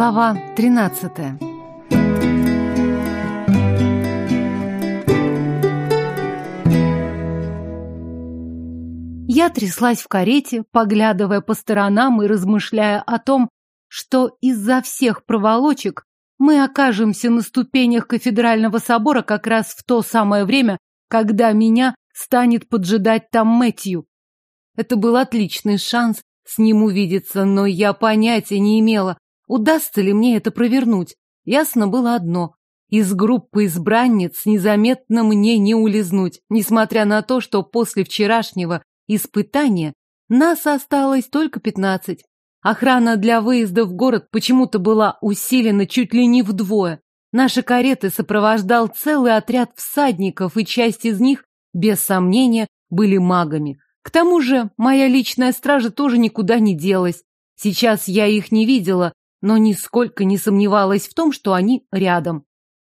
Глава 13 Я тряслась в карете, поглядывая по сторонам и размышляя о том, что из-за всех проволочек мы окажемся на ступенях кафедрального собора как раз в то самое время, когда меня станет поджидать там Мэтью. Это был отличный шанс с ним увидеться, но я понятия не имела, удастся ли мне это провернуть. Ясно было одно. Из группы избранниц незаметно мне не улизнуть, несмотря на то, что после вчерашнего испытания нас осталось только пятнадцать. Охрана для выезда в город почему-то была усилена чуть ли не вдвое. Наши кареты сопровождал целый отряд всадников, и часть из них, без сомнения, были магами. К тому же моя личная стража тоже никуда не делась. Сейчас я их не видела, но нисколько не сомневалась в том, что они рядом.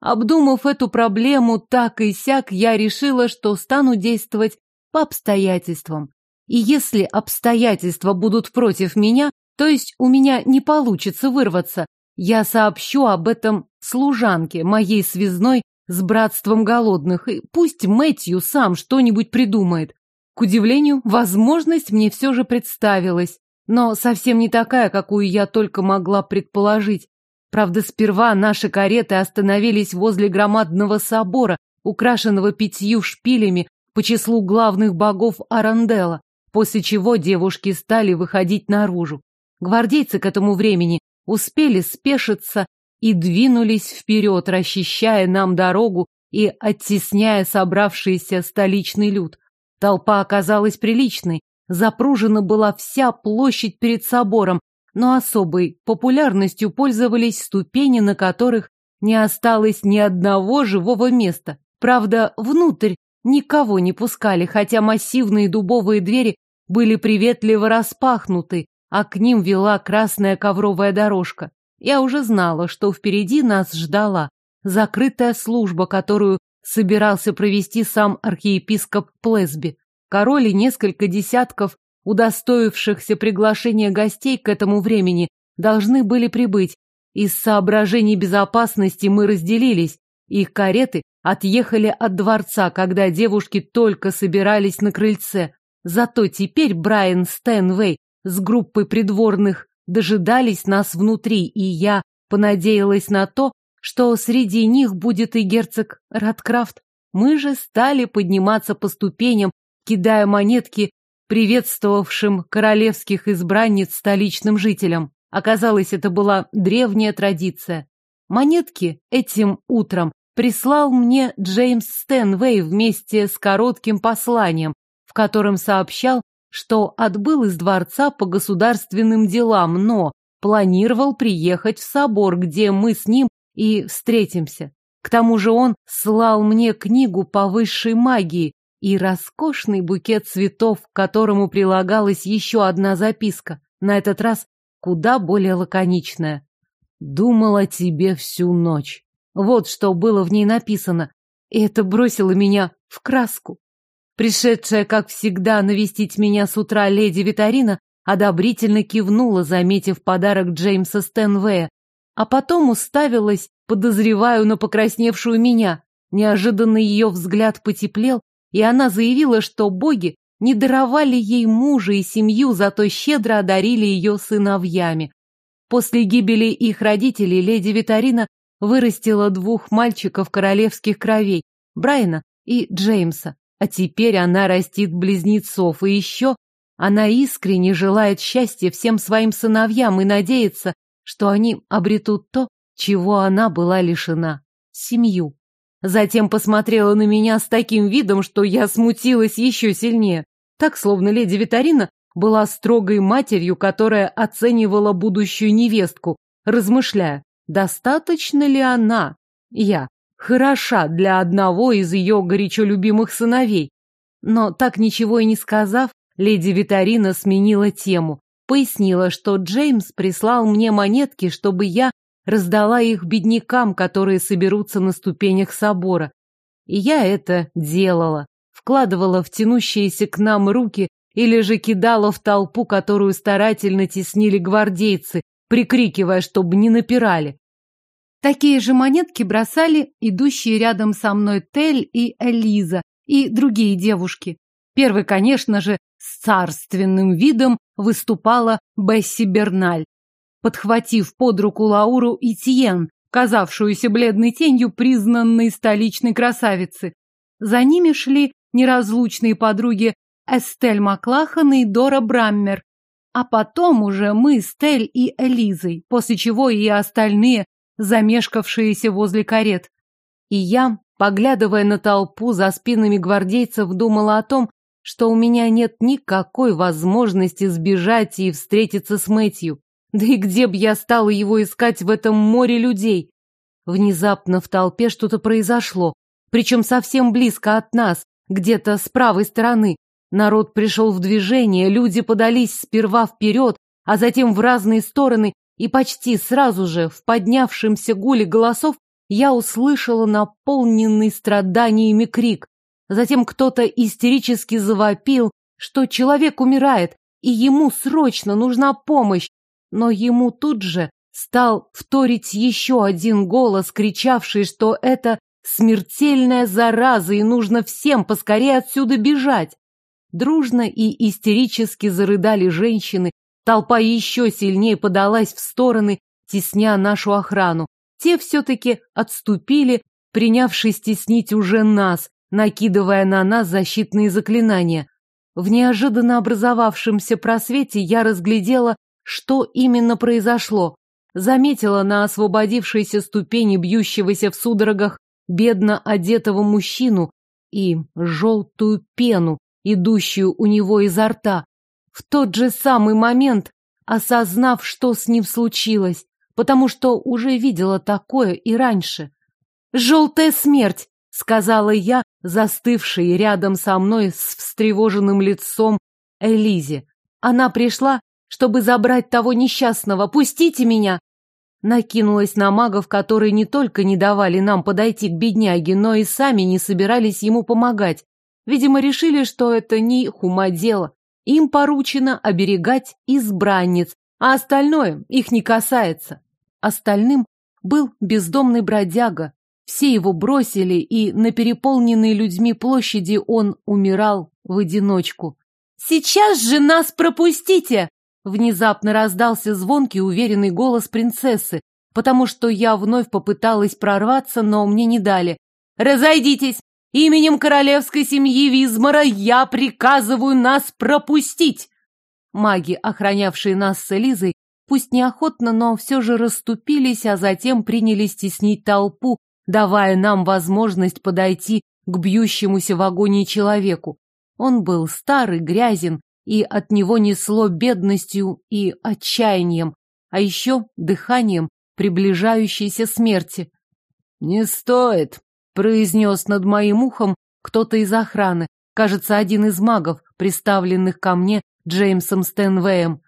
Обдумав эту проблему так и сяк, я решила, что стану действовать по обстоятельствам. И если обстоятельства будут против меня, то есть у меня не получится вырваться, я сообщу об этом служанке, моей связной с братством голодных, и пусть Мэтью сам что-нибудь придумает. К удивлению, возможность мне все же представилась, но совсем не такая, какую я только могла предположить. Правда, сперва наши кареты остановились возле громадного собора, украшенного пятью шпилями по числу главных богов Арандела, после чего девушки стали выходить наружу. Гвардейцы к этому времени успели спешиться и двинулись вперед, расчищая нам дорогу и оттесняя собравшийся столичный люд. Толпа оказалась приличной, запружена была вся площадь перед собором, но особой популярностью пользовались ступени, на которых не осталось ни одного живого места. Правда, внутрь никого не пускали, хотя массивные дубовые двери были приветливо распахнуты, а к ним вела красная ковровая дорожка. Я уже знала, что впереди нас ждала закрытая служба, которую собирался провести сам архиепископ Плесби. Король и несколько десятков удостоившихся приглашения гостей к этому времени должны были прибыть. Из соображений безопасности мы разделились. Их кареты отъехали от дворца, когда девушки только собирались на крыльце. Зато теперь Брайан Стэнвей с группой придворных дожидались нас внутри, и я понадеялась на то, что среди них будет и герцог Радкрафт. Мы же стали подниматься по ступеням, кидая монетки приветствовавшим королевских избранниц столичным жителям. Оказалось, это была древняя традиция. Монетки этим утром прислал мне Джеймс Стэнвей вместе с коротким посланием, в котором сообщал, что отбыл из дворца по государственным делам, но планировал приехать в собор, где мы с ним и встретимся. К тому же он слал мне книгу по высшей магии и роскошный букет цветов, к которому прилагалась еще одна записка, на этот раз куда более лаконичная. «Думал о тебе всю ночь». Вот что было в ней написано, и это бросило меня в краску. Пришедшая, как всегда, навестить меня с утра леди Витарина одобрительно кивнула, заметив подарок Джеймса Стэнвея, а потом уставилась, подозреваю, на покрасневшую меня. Неожиданно ее взгляд потеплел, и она заявила, что боги не даровали ей мужа и семью, зато щедро одарили ее сыновьями. После гибели их родителей леди Витарина вырастила двух мальчиков королевских кровей, Брайана и Джеймса. А теперь она растит близнецов, и еще она искренне желает счастья всем своим сыновьям и надеется, что они обретут то, чего она была лишена — семью. Затем посмотрела на меня с таким видом, что я смутилась еще сильнее. Так, словно леди Витарина была строгой матерью, которая оценивала будущую невестку, размышляя, достаточно ли она, я, хороша для одного из ее горячо любимых сыновей. Но так ничего и не сказав, леди Витарина сменила тему, пояснила, что Джеймс прислал мне монетки, чтобы я раздала их беднякам, которые соберутся на ступенях собора. И я это делала, вкладывала в тянущиеся к нам руки или же кидала в толпу, которую старательно теснили гвардейцы, прикрикивая, чтобы не напирали. Такие же монетки бросали идущие рядом со мной Тель и Элиза, и другие девушки. Первой, конечно же, с царственным видом выступала Бесси Берналь, подхватив под руку Лауру и Тиен, казавшуюся бледной тенью признанной столичной красавицы. За ними шли неразлучные подруги Эстель Маклахан и Дора Браммер. А потом уже мы с Тель и Элизой, после чего и остальные, замешкавшиеся возле карет. И я, поглядывая на толпу за спинами гвардейцев, думала о том, что у меня нет никакой возможности сбежать и встретиться с Мэтью. Да и где б я стала его искать в этом море людей? Внезапно в толпе что-то произошло, причем совсем близко от нас, где-то с правой стороны. Народ пришел в движение, люди подались сперва вперед, а затем в разные стороны, и почти сразу же в поднявшемся гуле голосов я услышала наполненный страданиями крик. Затем кто-то истерически завопил, что человек умирает, и ему срочно нужна помощь. Но ему тут же стал вторить еще один голос, кричавший, что это смертельная зараза, и нужно всем поскорее отсюда бежать. Дружно и истерически зарыдали женщины, толпа еще сильнее подалась в стороны, тесня нашу охрану. Те все-таки отступили, принявшись теснить уже нас, накидывая на нас защитные заклинания. В неожиданно образовавшемся просвете я разглядела, что именно произошло. Заметила на освободившейся ступени бьющегося в судорогах бедно одетого мужчину и желтую пену, идущую у него изо рта. В тот же самый момент, осознав, что с ним случилось, потому что уже видела такое и раньше. «Желтая смерть!» — сказала я, застывшей рядом со мной с встревоженным лицом Элизе. Она пришла, чтобы забрать того несчастного. Пустите меня! Накинулась на магов, которые не только не давали нам подойти к бедняге, но и сами не собирались ему помогать. Видимо, решили, что это не их ума дело. Им поручено оберегать избранниц, а остальное их не касается. Остальным был бездомный бродяга, все его бросили, и на переполненной людьми площади он умирал в одиночку. «Сейчас же нас пропустите!» Внезапно раздался звонкий уверенный голос принцессы, потому что я вновь попыталась прорваться, но мне не дали. «Разойдитесь! Именем королевской семьи Визмара я приказываю нас пропустить!» Маги, охранявшие нас с Элизой, пусть неохотно, но все же расступились, а затем принялись теснить толпу, давая нам возможность подойти к бьющемуся в агонии человеку. Он был старый, грязен, и от него несло бедностью и отчаянием, а еще дыханием приближающейся смерти. «Не стоит», — произнес над моим ухом кто-то из охраны, кажется, один из магов, приставленных ко мне Джеймсом Стэнвеем.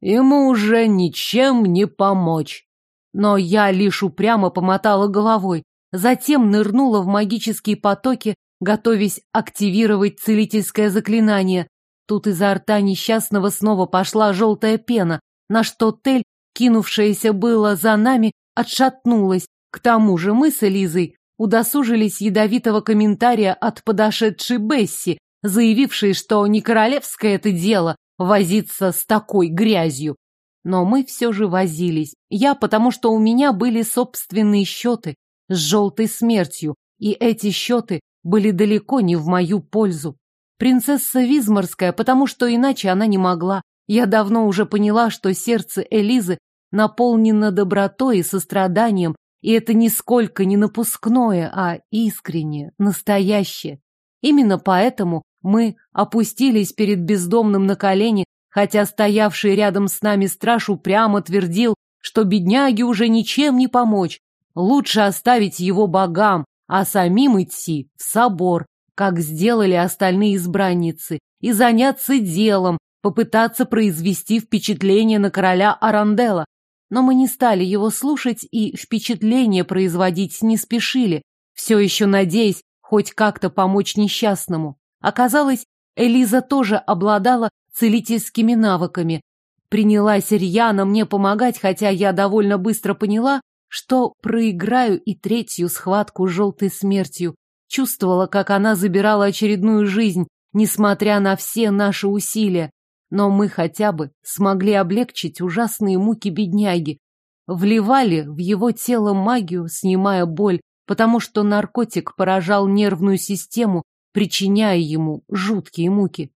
«Ему уже ничем не помочь». Но я лишь упрямо помотала головой затем нырнула в магические потоки, готовясь активировать целительское заклинание. Тут изо рта несчастного снова пошла желтая пена, на что Тель, кинувшаяся было за нами, отшатнулась. К тому же мы с Элизой удосужились ядовитого комментария от подошедшей Бесси, заявившей, что не королевское это дело возиться с такой грязью. Но мы все же возились. Я, потому что у меня были собственные счеты, с желтой смертью, и эти счеты были далеко не в мою пользу. Принцесса Визморская, потому что иначе она не могла. Я давно уже поняла, что сердце Элизы наполнено добротой и состраданием, и это нисколько не напускное, а искреннее, настоящее. Именно поэтому мы опустились перед бездомным на колени, хотя стоявший рядом с нами страж упрямо твердил, что бедняге уже ничем не помочь, Лучше оставить его богам, а самим идти в собор, как сделали остальные избранницы, и заняться делом, попытаться произвести впечатление на короля Арандела. Но мы не стали его слушать и впечатление производить не спешили, все еще надеясь хоть как-то помочь несчастному. Оказалось, Элиза тоже обладала целительскими навыками. принялась рьяно мне помогать, хотя я довольно быстро поняла, что проиграю и третью схватку с желтой смертью. Чувствовала, как она забирала очередную жизнь, несмотря на все наши усилия. Но мы хотя бы смогли облегчить ужасные муки бедняги. Вливали в его тело магию, снимая боль, потому что наркотик поражал нервную систему, причиняя ему жуткие муки.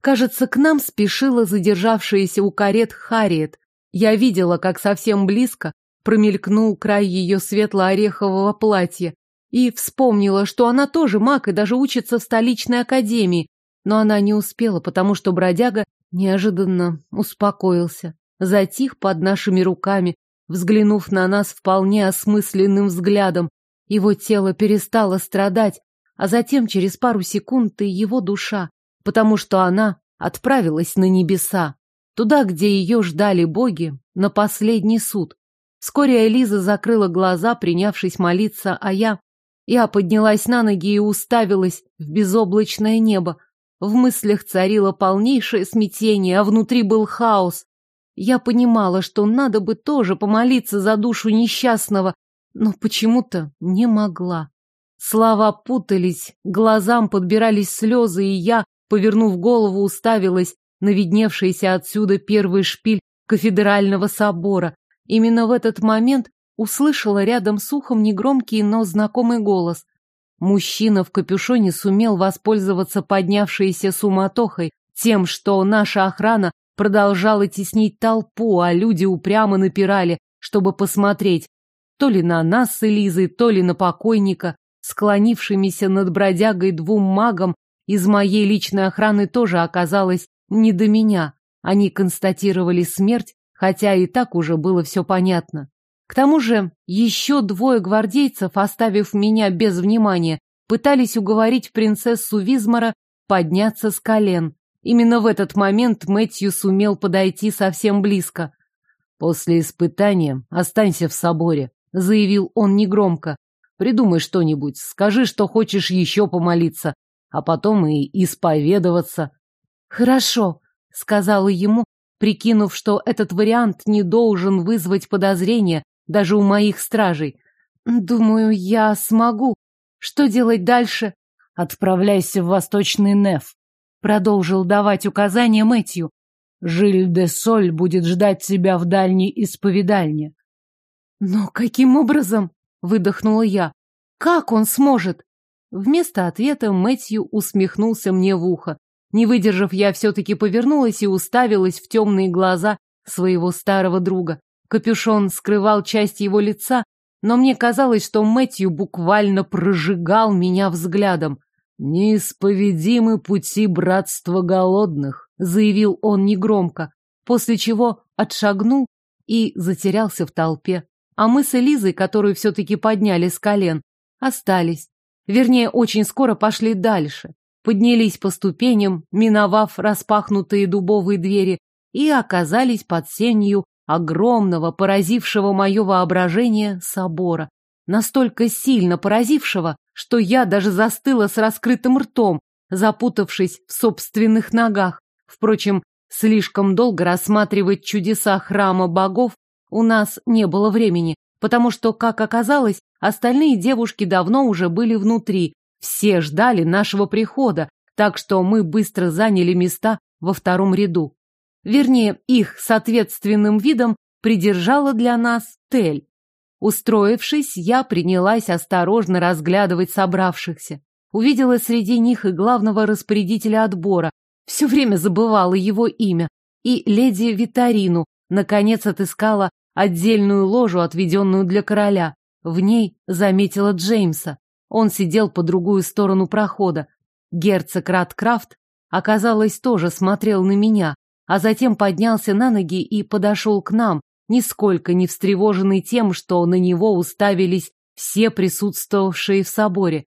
Кажется, к нам спешила задержавшаяся у карет Харриет. Я видела, как совсем близко промелькнул край ее светло-орехового платья и вспомнила, что она тоже маг и даже учится в столичной академии, но она не успела, потому что бродяга неожиданно успокоился, затих под нашими руками, взглянув на нас вполне осмысленным взглядом. Его тело перестало страдать, а затем через пару секунд и его душа, потому что она отправилась на небеса, туда, где ее ждали боги, на последний суд. Вскоре Элиза закрыла глаза, принявшись молиться, а я... Я поднялась на ноги и уставилась в безоблачное небо. В мыслях царило полнейшее смятение, а внутри был хаос. Я понимала, что надо бы тоже помолиться за душу несчастного, но почему-то не могла. Слова путались, глазам подбирались слезы, и я, повернув голову, уставилась на видневшийся отсюда первый шпиль кафедрального собора. Именно в этот момент услышала рядом с ухом негромкий, но знакомый голос. Мужчина в капюшоне сумел воспользоваться поднявшейся суматохой, тем, что наша охрана продолжала теснить толпу, а люди упрямо напирали, чтобы посмотреть то ли на нас с Элизой, то ли на покойника. Склонившимися над бродягой двум магам из моей личной охраны тоже оказалось не до меня. Они констатировали смерть, хотя и так уже было все понятно. К тому же еще двое гвардейцев, оставив меня без внимания, пытались уговорить принцессу Визмара подняться с колен. Именно в этот момент Мэтью сумел подойти совсем близко. «После испытания останься в соборе», — заявил он негромко. Придумай что-нибудь, скажи, что хочешь еще помолиться, а потом и исповедоваться. Хорошо, сказала ему, прикинув, что этот вариант не должен вызвать подозрения даже у моих стражей. Думаю, я смогу. Что делать дальше? Отправляйся в Восточный Неф, продолжил давать указания Мэтью. Жиль де Соль будет ждать тебя в дальней исповедальне. Но каким образом? выдохнула я. Как он сможет? Вместо ответа Мэтью усмехнулся мне в ухо. Не выдержав, я все-таки повернулась и уставилась в темные глаза своего старого друга. Капюшон скрывал часть его лица, но мне казалось, что Мэтью буквально прожигал меня взглядом. «Неисповедимы пути братства голодных», — заявил он негромко, после чего отшагнул и затерялся в толпе. А мы с Элизой, которую все-таки подняли с колен, остались. Вернее, очень скоро пошли дальше. Поднялись по ступеням, миновав распахнутые дубовые двери, и оказались под сенью огромного, поразившего мое воображение собора. Настолько сильно поразившего, что я даже застыла с раскрытым ртом, запутавшись в собственных ногах. Впрочем, слишком долго рассматривать чудеса храма богов у нас не было времени, потому что, как оказалось, остальные девушки давно уже были внутри, все ждали нашего прихода, так что мы быстро заняли места во втором ряду. Вернее, их с ответственным видом придержала для нас Тель. Устроившись, я принялась осторожно разглядывать собравшихся. Увидела среди них и главного распорядителя отбора, все время забывала его имя, и леди Витарину, наконец отыскала отдельную ложу, отведенную для короля. В ней заметила Джеймса. Он сидел по другую сторону прохода. Герцог Радкрафт, оказалось, тоже смотрел на меня, а затем поднялся на ноги и подошел к нам, нисколько не встревоженный тем, что на него уставились все присутствовавшие в соборе.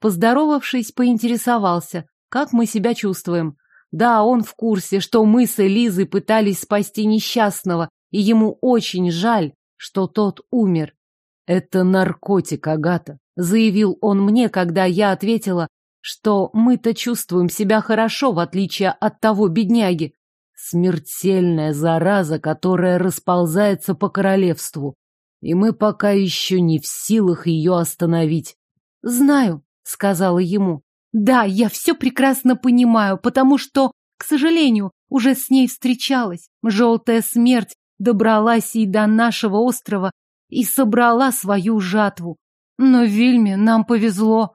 Поздоровавшись, поинтересовался, как мы себя чувствуем. Да, он в курсе, что мы с Элизой пытались спасти несчастного, и ему очень жаль, что тот умер. «Это наркотик, Агата», — заявил он мне, когда я ответила, что мы-то чувствуем себя хорошо, в отличие от того бедняги. Смертельная зараза, которая расползается по королевству, и мы пока еще не в силах ее остановить. «Знаю», — сказала ему. «Да, я все прекрасно понимаю, потому что, к сожалению, уже с ней встречалась. Желтая смерть добралась и до нашего острова и собрала свою жатву. Но Вильме нам повезло».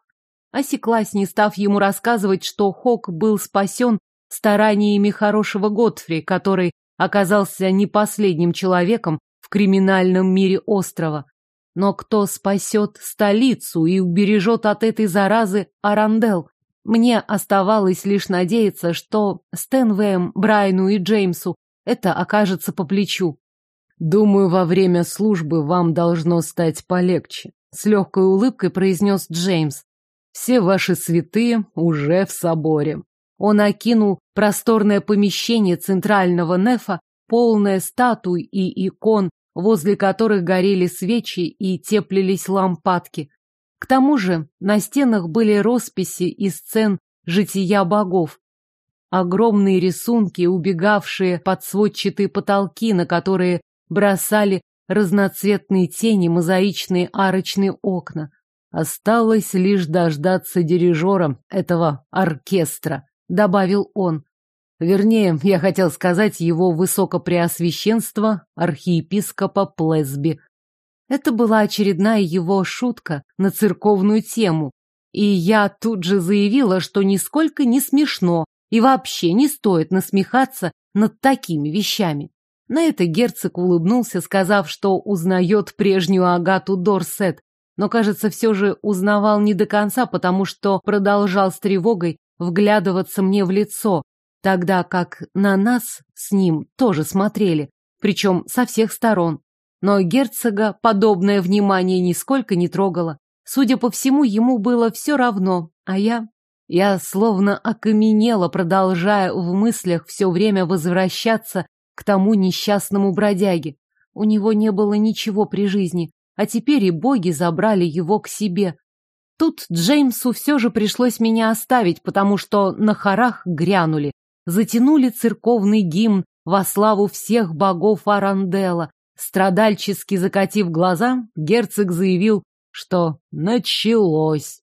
Осеклась, не став ему рассказывать, что Хок был спасен стараниями хорошего Готфри, который оказался не последним человеком в криминальном мире острова. Но кто спасет столицу и убережет от этой заразы Арандел? Мне оставалось лишь надеяться, что Стэнвэем, Брайну и Джеймсу это окажется по плечу. «Думаю, во время службы вам должно стать полегче», — с легкой улыбкой произнес Джеймс. «Все ваши святые уже в соборе. Он окинул просторное помещение центрального нефа, полное статуй и икон, возле которых горели свечи и теплились лампадки. К тому же на стенах были росписи и сцен жития богов. Огромные рисунки, убегавшие под сводчатые потолки, на которые бросали разноцветные тени, мозаичные арочные окна. Осталось лишь дождаться дирижера этого оркестра добавил он. Вернее, я хотел сказать его высокопреосвященство архиепископа Плесби. Это была очередная его шутка на церковную тему, и я тут же заявила, что нисколько не смешно и вообще не стоит насмехаться над такими вещами. На это герцог улыбнулся, сказав, что узнает прежнюю Агату Дорсет, но, кажется, все же узнавал не до конца, потому что продолжал с тревогой вглядываться мне в лицо, тогда как на нас с ним тоже смотрели, причем со всех сторон. Но герцога подобное внимание нисколько не трогало. Судя по всему, ему было все равно, а я... Я словно окаменела, продолжая в мыслях все время возвращаться к тому несчастному бродяге. У него не было ничего при жизни, а теперь и боги забрали его к себе. Тут Джеймсу все же пришлось меня оставить, потому что на хорах грянули, затянули церковный гимн во славу всех богов Арандела. Страдальчески закатив глаза, герцог заявил, что началось.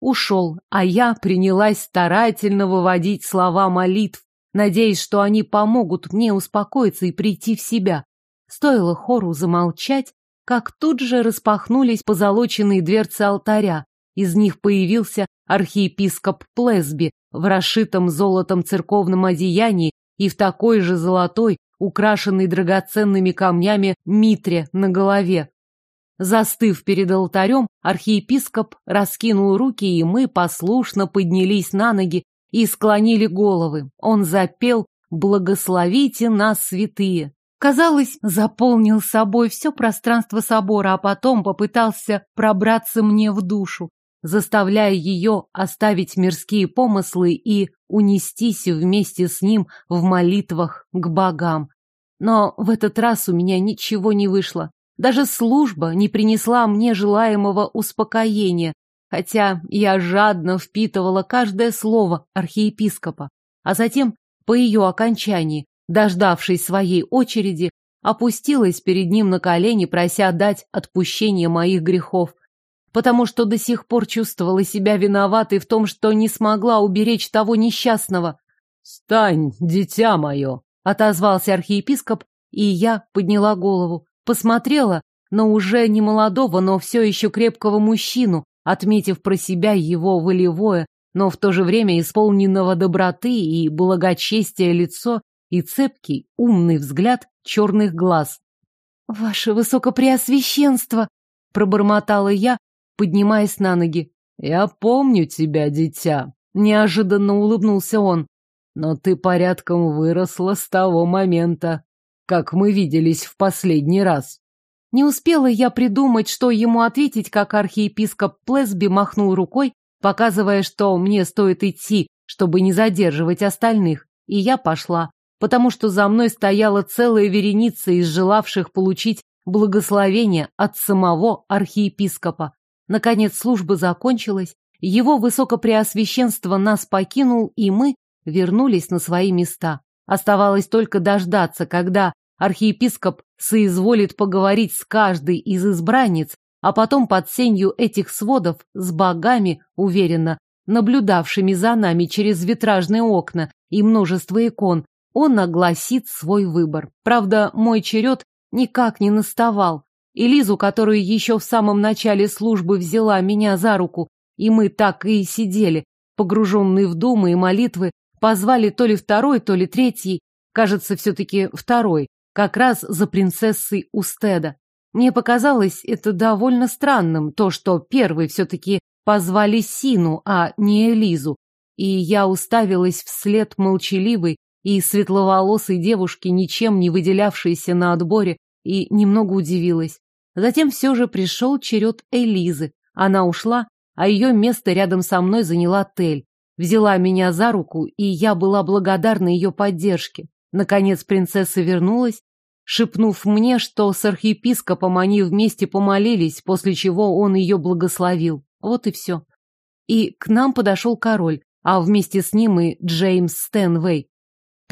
Ушел, а я принялась старательно выводить слова молитв, надеясь, что они помогут мне успокоиться и прийти в себя. Стоило хору замолчать, как тут же распахнулись позолоченные дверцы алтаря, из них появился архиепископ Плесби в расшитом золотом церковном одеянии и в такой же золотой, украшенной драгоценными камнями, митре на голове. Застыв перед алтарем, архиепископ раскинул руки, и мы послушно поднялись на ноги и склонили головы. Он запел «Благословите нас, святые!» Казалось, заполнил собой все пространство собора, а потом попытался пробраться мне в душу заставляя ее оставить мирские помыслы и унестись вместе с ним в молитвах к богам. Но в этот раз у меня ничего не вышло. Даже служба не принесла мне желаемого успокоения, хотя я жадно впитывала каждое слово архиепископа, а затем, по ее окончании, дождавшись своей очереди, опустилась перед ним на колени, прося дать отпущение моих грехов, потому что до сих пор чувствовала себя виноватой в том, что не смогла уберечь того несчастного. «Стань, дитя мое!» — отозвался архиепископ, и я подняла голову, посмотрела на уже не молодого, но все еще крепкого мужчину, отметив про себя его волевое, но в то же время исполненного доброты и благочестия лицо и цепкий, умный взгляд черных глаз. «Ваше Высокопреосвященство!» — пробормотала я, поднимаясь на ноги. «Я помню тебя, дитя», — неожиданно улыбнулся он. «Но ты порядком выросла с того момента, как мы виделись в последний раз». Не успела я придумать, что ему ответить, как архиепископ Плесби махнул рукой, показывая, что мне стоит идти, чтобы не задерживать остальных, и я пошла, потому что за мной стояла целая вереница из желавших получить благословение от самого архиепископа. Наконец служба закончилась, его высокопреосвященство нас покинул, и мы вернулись на свои места. Оставалось только дождаться, когда архиепископ соизволит поговорить с каждой из избранниц, а потом под сенью этих сводов с богами, уверенно, наблюдавшими за нами через витражные окна и множество икон, он огласит свой выбор. Правда, мой черед никак не наставал. И Лизу, которую еще в самом начале службы взяла меня за руку, и мы так и сидели, погруженные в думы и молитвы, позвали то ли второй, то ли третий, кажется, все-таки второй, как раз за принцессой Устеда. Мне показалось это довольно странным, то, что первый все-таки позвали Сину, а не Элизу, и я уставилась вслед молчаливой и светловолосой девушки, ничем не выделявшейся на отборе, и немного удивилась. Затем все же пришел черед Элизы. Она ушла, а ее место рядом со мной заняла Тель. Взяла меня за руку, и я была благодарна ее поддержке. Наконец принцесса вернулась, шепнув мне, что с архиепископом они вместе помолились, после чего он ее благословил. Вот и все. И к нам подошел король, а вместе с ним и Джеймс Стэнвей.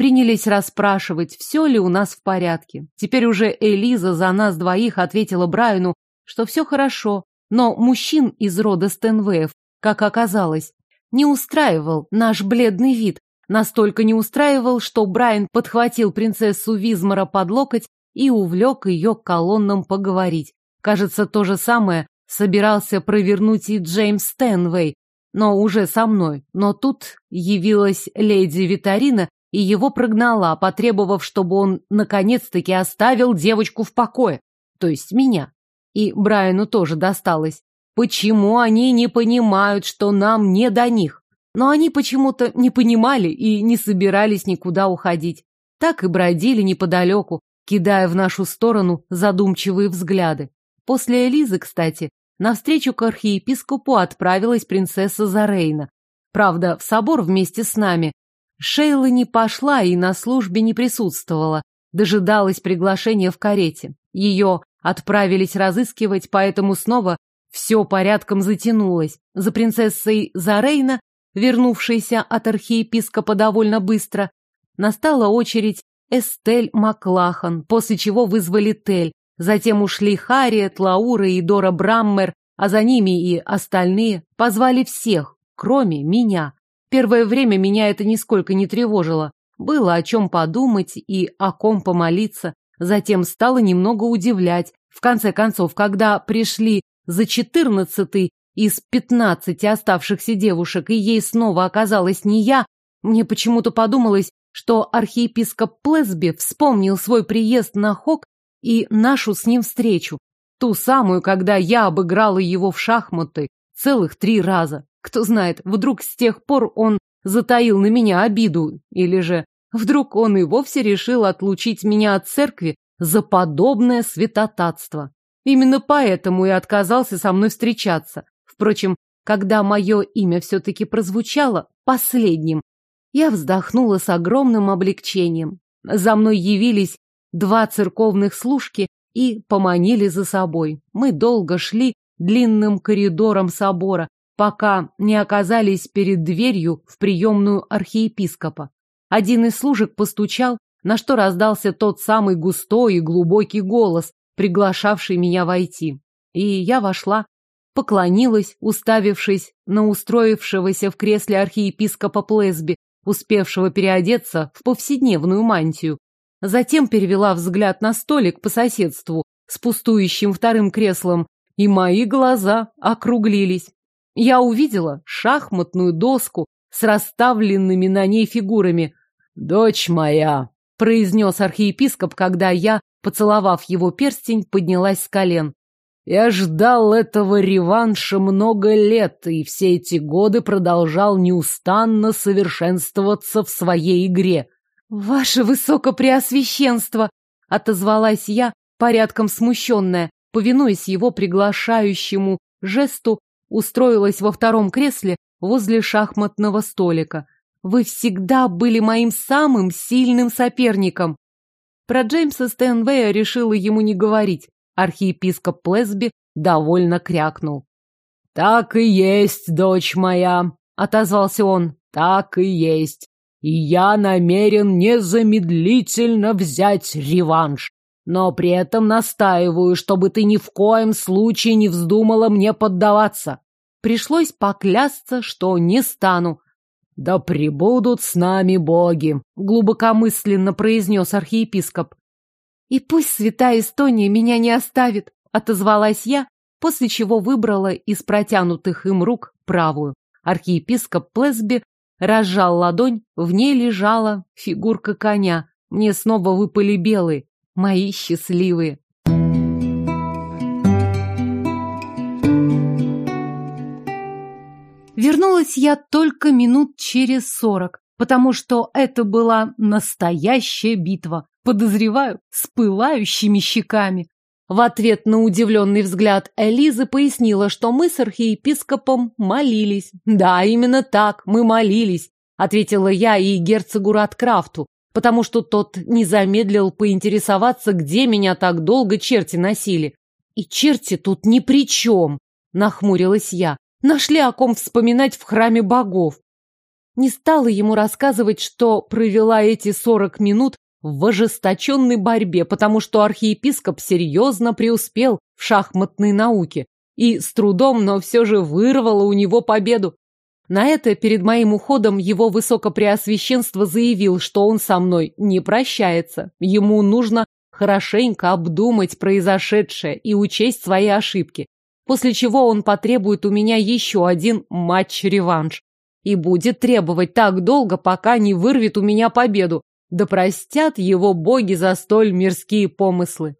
Принялись расспрашивать, все ли у нас в порядке. Теперь уже Элиза за нас двоих ответила Брайану, что все хорошо, но мужчин из рода Стэнвеев, как оказалось, не устраивал наш бледный вид, настолько не устраивал, что Брайан подхватил принцессу Визмара под локоть и увлек ее к колоннам поговорить. Кажется, то же самое собирался провернуть и Джеймс Стэнвей, но уже со мной. Но тут явилась леди Витарина и его прогнала, потребовав, чтобы он наконец-таки оставил девочку в покое, то есть меня. И Брайану тоже досталось. Почему они не понимают, что нам не до них? Но они почему-то не понимали и не собирались никуда уходить. Так и бродили неподалеку, кидая в нашу сторону задумчивые взгляды. После Элизы, кстати, навстречу к архиепископу отправилась принцесса Зарейна. Правда, в собор вместе с нами. Шейла не пошла и на службе не присутствовала, дожидалась приглашения в карете. Ее отправились разыскивать, поэтому снова все порядком затянулось. За принцессой Зарейна, вернувшейся от архиепископа довольно быстро, настала очередь Эстель Маклахан, после чего вызвали Тель. Затем ушли Харриет, Лаура и Дора Браммер, а за ними и остальные. Позвали всех, кроме меня. Первое время меня это нисколько не тревожило. Было о чем подумать и о ком помолиться. Затем стало немного удивлять. В конце концов, когда пришли за четырнадцатый из пятнадцати оставшихся девушек, и ей снова оказалась не я, мне почему-то подумалось, что архиепископ Плесби вспомнил свой приезд на Хок и нашу с ним встречу. Ту самую, когда я обыграла его в шахматы целых три раза. Кто знает, вдруг с тех пор он затаил на меня обиду, или же Вдруг он и вовсе решил отлучить меня от церкви за подобное святотатство. Именно поэтому и отказался со мной встречаться. Впрочем, когда мое имя все-таки прозвучало последним, я вздохнула с огромным облегчением. За мной явились два церковных служки и поманили за собой. Мы долго шли длинным коридором собора, пока не оказались перед дверью в приемную архиепископа. Один из служек постучал, на что раздался тот самый густой и глубокий голос, приглашавший меня войти. И я вошла, поклонилась, уставившись на устроившегося в кресле архиепископа Плесби, успевшего переодеться в повседневную мантию. Затем перевела взгляд на столик по соседству с пустующим вторым креслом, и мои глаза округлились. Я увидела шахматную доску с расставленными на ней фигурами, «Дочь моя!» — произнес архиепископ, когда я, поцеловав его перстень, поднялась с колен. «Я ждал этого реванша много лет, и все эти годы продолжал неустанно совершенствоваться в своей игре». «Ваше высокопреосвященство!» — отозвалась я, порядком смущенная, повинуясь его приглашающему жесту, устроилась во втором кресле возле шахматного столика. Вы всегда были моим самым сильным соперником. Про Джеймса Стэнвея решила ему не говорить. Архиепископ Плесби довольно крякнул. «Так и есть, дочь моя», — отозвался он. «Так и есть. и я намерен незамедлительно взять реванш. Но при этом настаиваю, чтобы ты ни в коем случае не вздумала мне поддаваться. Пришлось поклясться, что не стану. Да пребудут с нами боги, глубокомысленно произнес архиепископ. И пусть святая Эстония меня не оставит, отозвалась я, после чего выбрала из протянутых им рук правую. Архиепископ Плесби разжал ладонь, в ней лежала фигурка коня. Мне снова выпали белые, мои счастливые. Вернулась я только минут через сорок, потому что это была настоящая битва, подозреваю, с пылающими щеками. В ответ на удивленный взгляд Элизы пояснила, что мы с архиепископом молились. Да, именно так, мы молились, ответила я и герцогу Радкрафту, потому что тот не замедлил поинтересоваться, где меня так долго черти носили. И черти тут ни при чем, нахмурилась я. Нашли о ком вспоминать в храме богов. Не стала ему рассказывать, что провела эти сорок минут в ожесточенной борьбе, потому что архиепископ серьезно преуспел в шахматной науке и с трудом, но все же вырвала у него победу. На это перед моим уходом его высокопреосвященство заявил, что он со мной не прощается. Ему нужно хорошенько обдумать произошедшее и учесть свои ошибки, после чего он потребует у меня еще один матч-реванш и будет требовать так долго, пока не вырвет у меня победу, да простят его боги за столь мирские помыслы.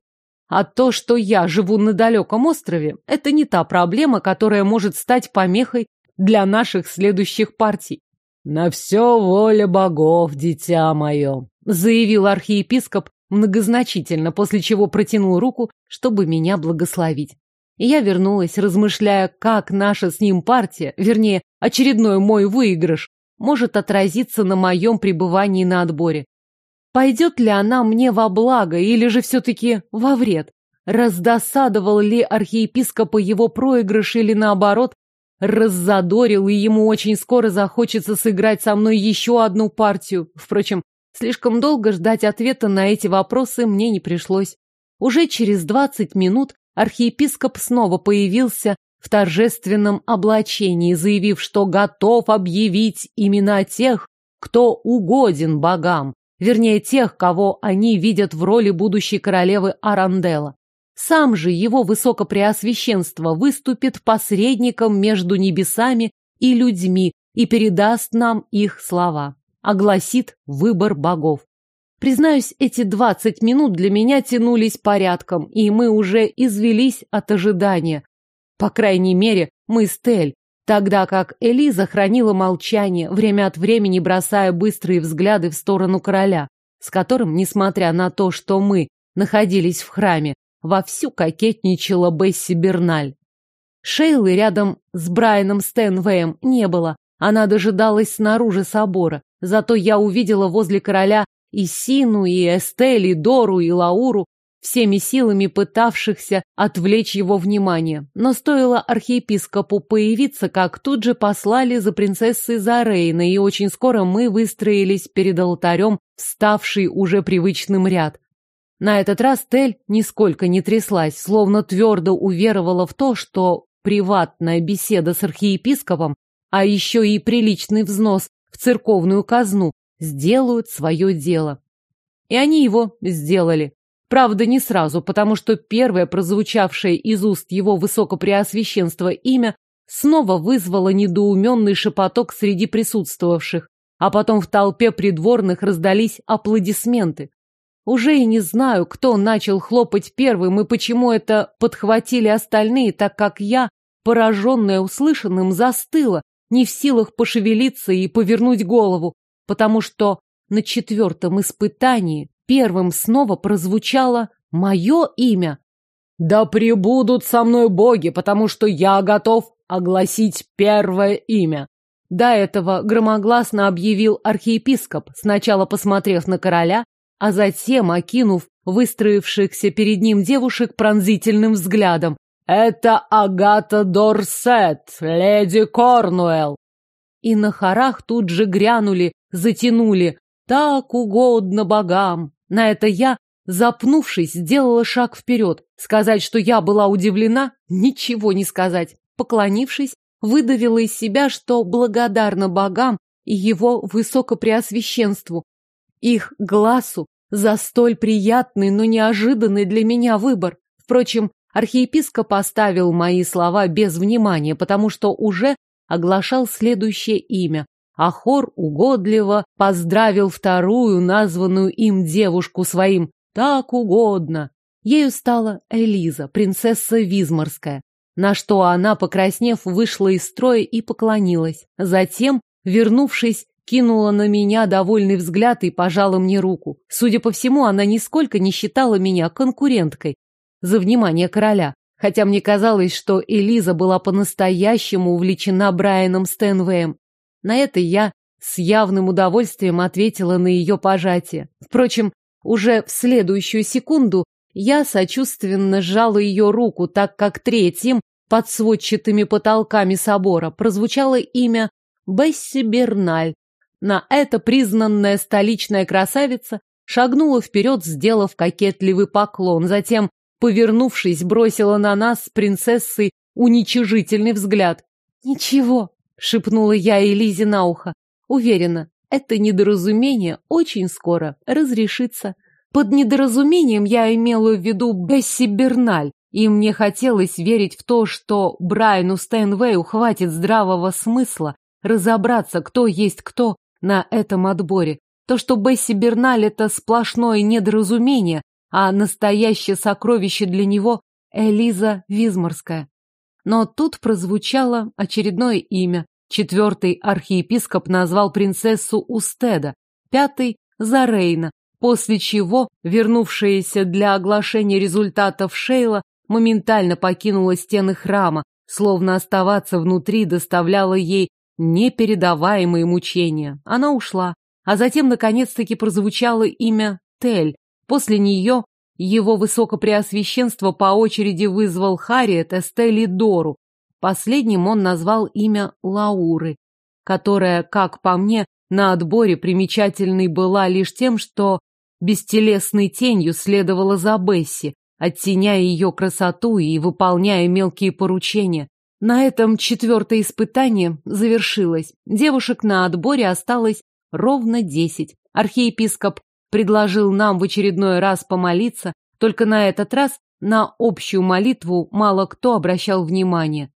А то, что я живу на далеком острове, это не та проблема, которая может стать помехой для наших следующих партий. «На все воля богов, дитя мое», — заявил архиепископ многозначительно, после чего протянул руку, чтобы меня благословить. И я вернулась, размышляя, как наша с ним партия, вернее, очередной мой выигрыш, может отразиться на моем пребывании на отборе. Пойдет ли она мне во благо или же все-таки во вред? Раздосадовал ли архиепископа его проигрыш или наоборот, раззадорил, и ему очень скоро захочется сыграть со мной еще одну партию. Впрочем, слишком долго ждать ответа на эти вопросы мне не пришлось. Уже через двадцать минут архиепископ снова появился в торжественном облачении, заявив, что готов объявить имена тех, кто угоден богам, вернее тех, кого они видят в роли будущей королевы Арандела. Сам же его высокопреосвященство выступит посредником между небесами и людьми и передаст нам их слова, огласит выбор богов. Признаюсь, эти двадцать минут для меня тянулись порядком, и мы уже извелись от ожидания. По крайней мере, мы с Тель, тогда как Элиза хранила молчание, время от времени бросая быстрые взгляды в сторону короля, с которым, несмотря на то, что мы находились в храме, вовсю кокетничала Бесси Берналь. Шейлы рядом с Брайаном Стэнвеем не было, она дожидалась снаружи собора, зато я увидела возле короля и Сину, и Эстель, и Дору, и Лауру, всеми силами пытавшихся отвлечь его внимание. Но стоило архиепископу появиться, как тут же послали за принцессой Зарейна, и очень скоро мы выстроились перед алтарем, вставший уже привычным ряд. На этот раз Тель нисколько не тряслась, словно твердо уверовала в то, что приватная беседа с архиепископом, а еще и приличный взнос в церковную казну сделают свое дело. И они его сделали. Правда, не сразу, потому что первое прозвучавшее из уст его высокопреосвященства имя снова вызвало недоуменный шепоток среди присутствовавших, а потом в толпе придворных раздались аплодисменты. Уже и не знаю, кто начал хлопать первым и почему это подхватили остальные, так как я, пораженная услышанным, застыла, не в силах пошевелиться и повернуть голову, потому что на четвертом испытании первым снова прозвучало мое имя. «Да пребудут со мной боги, потому что я готов огласить первое имя», до этого громогласно объявил архиепископ, сначала посмотрев на короля, а затем окинув выстроившихся перед ним девушек пронзительным взглядом. «Это Агата Дорсет, леди Корнуэлл!» И на хорах тут же грянули затянули «Так угодно богам». На это я, запнувшись, сделала шаг вперед. Сказать, что я была удивлена, ничего не сказать. Поклонившись, выдавила из себя, что благодарна богам и его высокопреосвященству, их глазу за столь приятный, но неожиданный для меня выбор. Впрочем, архиепископ оставил мои слова без внимания, потому что уже оглашал следующее имя, а хор угодливо поздравил вторую, названную им девушку своим «так угодно». Ею стала Элиза, принцесса Визморская, на что она, покраснев, вышла из строя и поклонилась. Затем, вернувшись, кинула на меня довольный взгляд и пожала мне руку. Судя по всему, она нисколько не считала меня конкуренткой за внимание короля, хотя мне казалось, что Элиза была по-настоящему увлечена Брайаном Стэнвеем. На это я с явным удовольствием ответила на ее пожатие. Впрочем, уже в следующую секунду я сочувственно сжала ее руку, так как третьим под сводчатыми потолками собора прозвучало имя Бесси Берналь. На это признанная столичная красавица шагнула вперед, сделав кокетливый поклон, затем, повернувшись, бросила на нас с принцессой уничижительный взгляд. «Ничего», — шепнула я Элизе на ухо, — «уверена, это недоразумение очень скоро разрешится». Под недоразумением я имела в виду Бесси Берналь, и мне хотелось верить в то, что Брайану Стэнвею хватит здравого смысла разобраться, кто есть кто на этом отборе. То, что Бесси Берналь — это сплошное недоразумение, а настоящее сокровище для него — Элиза Визморская. Но тут прозвучало очередное имя. Четвертый архиепископ назвал принцессу Устеда, пятый — Зарейна, после чего вернувшаяся для оглашения результатов Шейла моментально покинула стены храма, словно оставаться внутри доставляло ей непередаваемые мучения. Она ушла, а затем наконец-таки прозвучало имя Тель. После нее его высокопреосвященство по очереди вызвал Харриет, Эстель Дору. Последним он назвал имя Лауры, которая, как по мне, на отборе примечательной была лишь тем, что бестелесной тенью следовала за Бесси, оттеняя ее красоту и выполняя мелкие поручения. На этом четвертое испытание завершилось. Девушек на отборе осталось ровно десять. Архиепископ предложил нам в очередной раз помолиться, только на этот раз на общую молитву мало кто обращал внимание.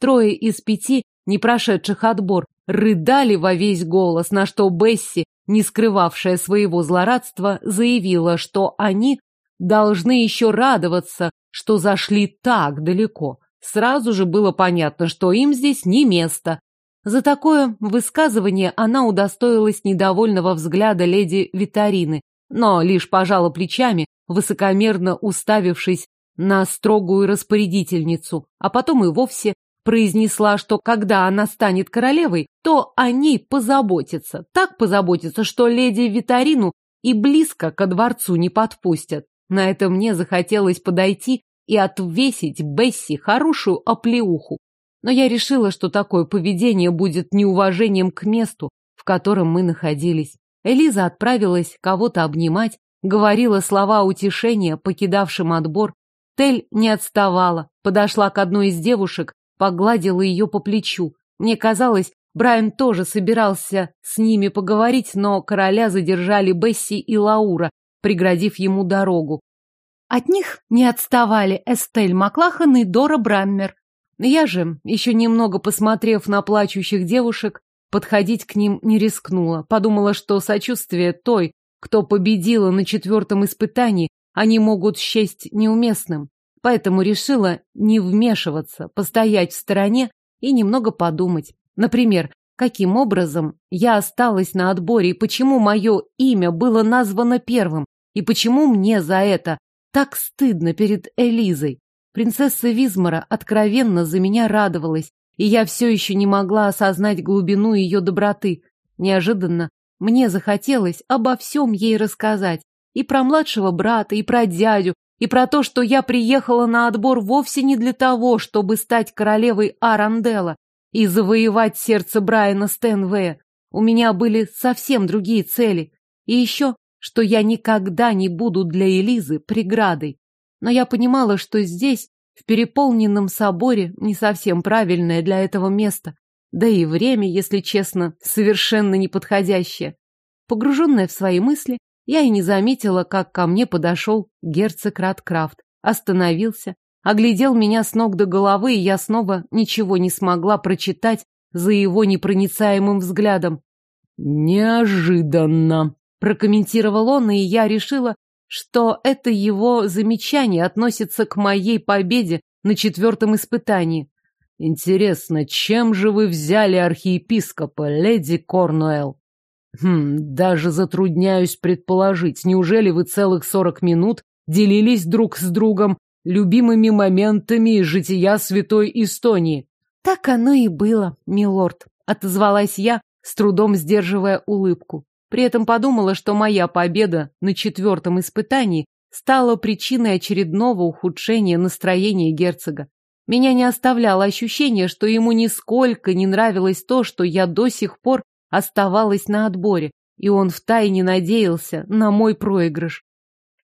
Трое из пяти, не прошедших отбор, рыдали во весь голос, на что Бесси, не скрывавшая своего злорадства, заявила, что они должны еще радоваться, что зашли так далеко. Сразу же было понятно, что им здесь не место. За такое высказывание она удостоилась недовольного взгляда леди Витарины, но лишь пожала плечами, высокомерно уставившись на строгую распорядительницу, а потом и вовсе произнесла, что когда она станет королевой, то о ней позаботятся. Так позаботятся, что леди Витарину и близко ко дворцу не подпустят. На это мне захотелось подойти и отвесить Бесси хорошую оплеуху. Но я решила, что такое поведение будет неуважением к месту, в котором мы находились. Элиза отправилась кого-то обнимать, говорила слова утешения покидавшим отбор. Тель не отставала, подошла к одной из девушек, погладила ее по плечу. Мне казалось, Брайан тоже собирался с ними поговорить, но короля задержали Бесси и Лаура, преградив ему дорогу. От них не отставали Эстель Маклахан и Дора Браммер. Я же, еще немного посмотрев на плачущих девушек, подходить к ним не рискнула. Подумала, что сочувствие той, кто победила на четвертом испытании, они могут счесть неуместным. Поэтому решила не вмешиваться, постоять в стороне и немного подумать. Например, каким образом я осталась на отборе и почему мое имя было названо первым, и почему мне за это так стыдно перед Элизой. Принцесса Визмара откровенно за меня радовалась, и я все еще не могла осознать глубину ее доброты. Неожиданно мне захотелось обо всем ей рассказать. И про младшего брата, и про дядю, и про то, что я приехала на отбор вовсе не для того, чтобы стать королевой Аранделла и завоевать сердце Брайана Стэнвея. У меня были совсем другие цели. И еще, что я никогда не буду для Элизы преградой. Но я понимала, что здесь, в переполненном соборе, не совсем правильное для этого место. Да и время, если честно, совершенно неподходящее. Погруженная в свои мысли, я и не заметила, как ко мне подошел герцог Радкрафт. Остановился, оглядел меня с ног до головы, и я снова ничего не смогла прочитать за его непроницаемым взглядом. «Неожиданно», — прокомментировал он, и я решила, что это его замечание относится к моей победе на четвертом испытании. Интересно, чем же вы взяли архиепископа, леди Корнуэлл? Хм, даже затрудняюсь предположить, неужели вы целых сорок минут делились друг с другом любимыми моментами из жития святой Эстонии? Так оно и было, милорд, отозвалась я, с трудом сдерживая улыбку. При этом подумала, что моя победа на четвертом испытании стала причиной очередного ухудшения настроения герцога. Меня не оставляло ощущение, что ему нисколько не нравилось то, что я до сих пор оставалась на отборе, и он втайне надеялся на мой проигрыш.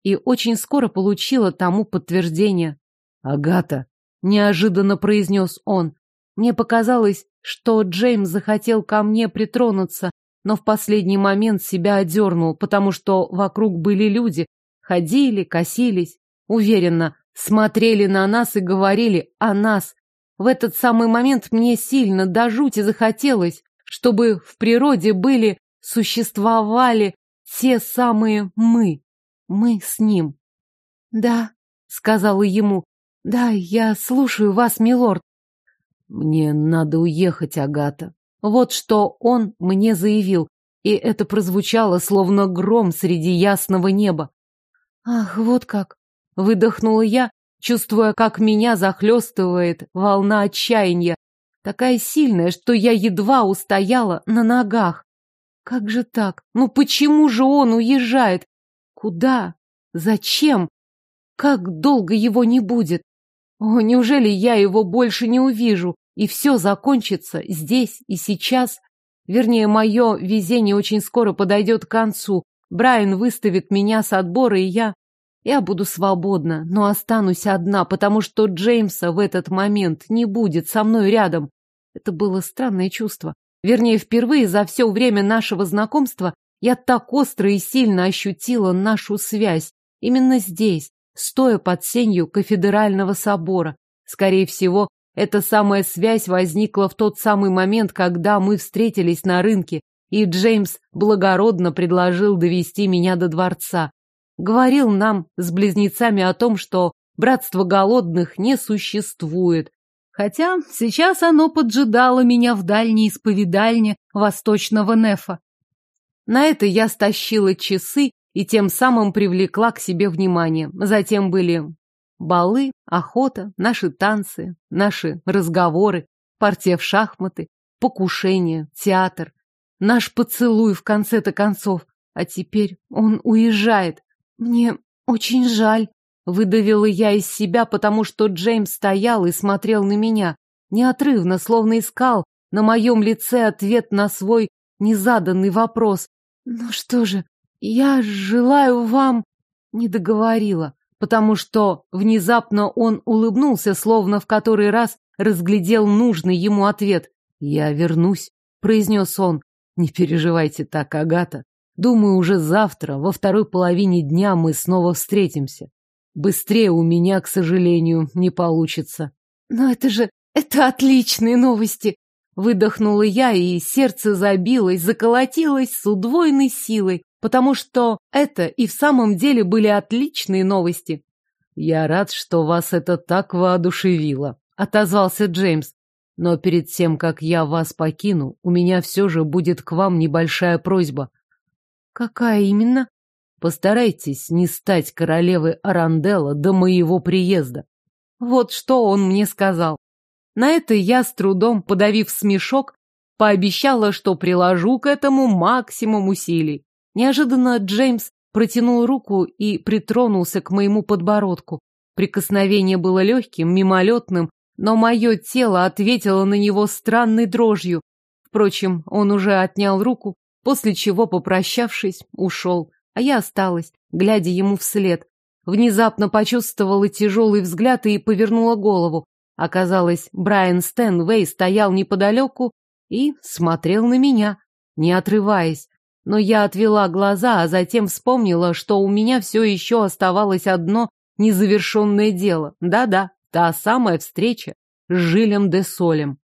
И очень скоро получила тому подтверждение. «Агата», — неожиданно произнес он. Мне показалось, что Джеймс захотел ко мне притронуться, но в последний момент себя одернул, потому что вокруг были люди, ходили, косились, уверенно, смотрели на нас и говорили о нас. В этот самый момент мне сильно до жути захотелось, чтобы в природе были, существовали те самые мы, мы с ним. Да, сказала ему, да, я слушаю вас, милорд. Мне надо уехать, Агата. Вот что он мне заявил, и это прозвучало словно гром среди ясного неба. Ах, вот как! Выдохнула я, чувствуя, как меня захлестывает волна отчаяния, такая сильная, что я едва устояла на ногах. Как же так? Ну почему же он уезжает? Куда? Зачем? Как долго его не будет? О, неужели я его больше не увижу, и все закончится здесь и сейчас? Вернее, мое везение очень скоро подойдет к концу. Брайан выставит меня с отбора, и я... Я буду свободна, но останусь одна, потому что Джеймса в этот момент не будет со мной рядом. Это было странное чувство. Вернее, впервые за все время нашего знакомства я так остро и сильно ощутила нашу связь. Именно здесь, стоя под сенью кафедрального собора. Скорее всего, эта самая связь возникла в тот самый момент, когда мы встретились на рынке, и Джеймс благородно предложил довести меня до дворца. Говорил нам с близнецами о том, что братство голодных не существует, Хотя сейчас оно поджидало меня в дальней исповедальне восточного Нефа. На это я стащила часы и тем самым привлекла к себе внимание. Затем были балы, охота, наши танцы, наши разговоры, партия в шахматы, покушение, театр, наш поцелуй в конце-то концов. А теперь он уезжает. Мне очень жаль. Выдавила я из себя, потому что Джеймс стоял и смотрел на меня, неотрывно, словно искал на моем лице ответ на свой незаданный вопрос. «Ну что же, я желаю вам...» Не договорила, потому что внезапно он улыбнулся, словно в который раз разглядел нужный ему ответ. «Я вернусь», — произнес он. «Не переживайте так, Агата. Думаю, уже завтра, во второй половине дня мы снова встретимся. Быстрее у меня, к сожалению, не получится. Но это же... это отличные новости! Выдохнула я, и сердце забилось, заколотилось с удвоенной силой, потому что это и в самом деле были отличные новости. Я рад, что вас это так воодушевило, отозвался Джеймс. Но перед тем, как я вас покину, у меня все же будет к вам небольшая просьба. Какая именно? Постарайтесь не стать королевой Аранделла до моего приезда. Вот что он мне сказал. На это я с трудом, подавив смешок, пообещала, что приложу к этому максимум усилий. Неожиданно Джеймс протянул руку и притронулся к моему подбородку. Прикосновение было легким, мимолетным, но мое тело ответило на него странной дрожью. Впрочем, он уже отнял руку, после чего, попрощавшись, ушел. А я осталась, глядя ему вслед. Внезапно почувствовала тяжелый взгляд и повернула голову. Оказалось, Брайан Стэнвей стоял неподалеку и смотрел на меня, не отрываясь. Но я отвела глаза, а затем вспомнила, что у меня все еще оставалось одно незавершенное дело. Да-да, та самая встреча с Жилем де Солем.